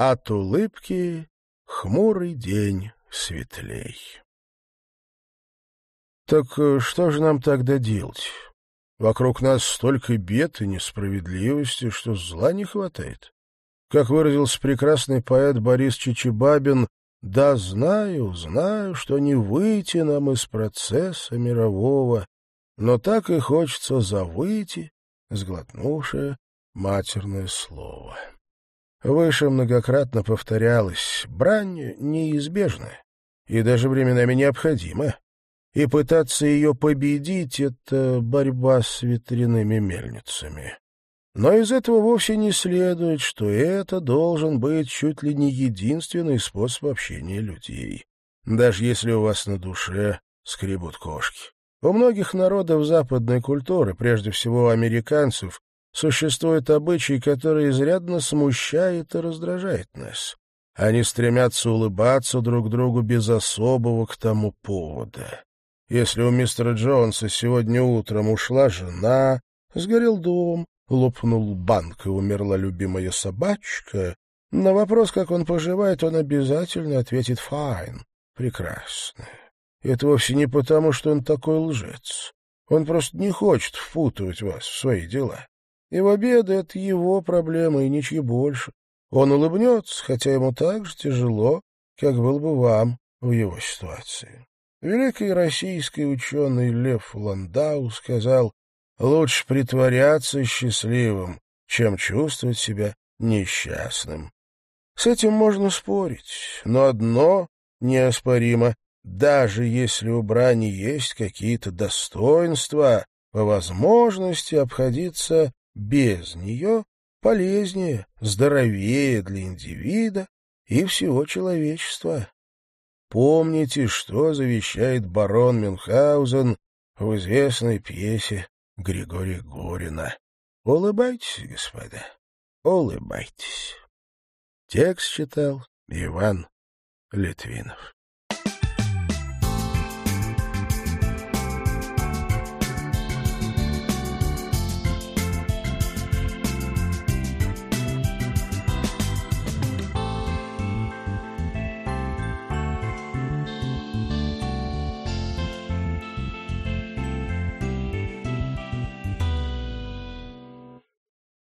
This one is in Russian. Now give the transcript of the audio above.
От улыбки хмурый день светлей. Так э, что же нам тогда делать? Вокруг нас столько бед и несправедливости, что зла не хватает. Как выразился прекрасный поэт Борис Чичибабин, «Да знаю, знаю, что не выйти нам из процесса мирового, но так и хочется завыйти, сглотнувшее матерное слово». Выше многократно повторялось, брань неизбежна и даже временами необходима, и пытаться ее победить — это борьба с ветряными мельницами. Но из этого вовсе не следует, что это должен быть чуть ли не единственный способ общения людей, даже если у вас на душе скребут кошки. У многих народов западной культуры, прежде всего американцев, существует обычай, который изрядно смущает и раздражает нас. Они стремятся улыбаться друг другу без особого к тому повода. Если у мистера Джонса сегодня утром ушла жена, сгорел дом, лопнул банк и умерла любимая собачка, на вопрос, как он поживает, он обязательно ответит «файн». Прекрасно. Это вовсе не потому, что он такой лжец. Он просто не хочет впутывать вас в свои дела. Его беды — это его проблемы и ничьи больше. Он улыбнется, хотя ему так же тяжело, как было бы вам в его ситуации. Великий российский ученый Лев Ландау сказал, лучше притворяться счастливым, чем чувствовать себя несчастным. С этим можно спорить, но одно неоспоримо. Даже если у брани есть какие-то достоинства, по возможности обходиться без нее полезнее, здоровее для индивида и всего человечества. Помните, что завещает барон Мюнхгаузен в известной пьесе Григория Горина. Улыбайтесь, господа, улыбайтесь. Текст читал Иван Литвинов.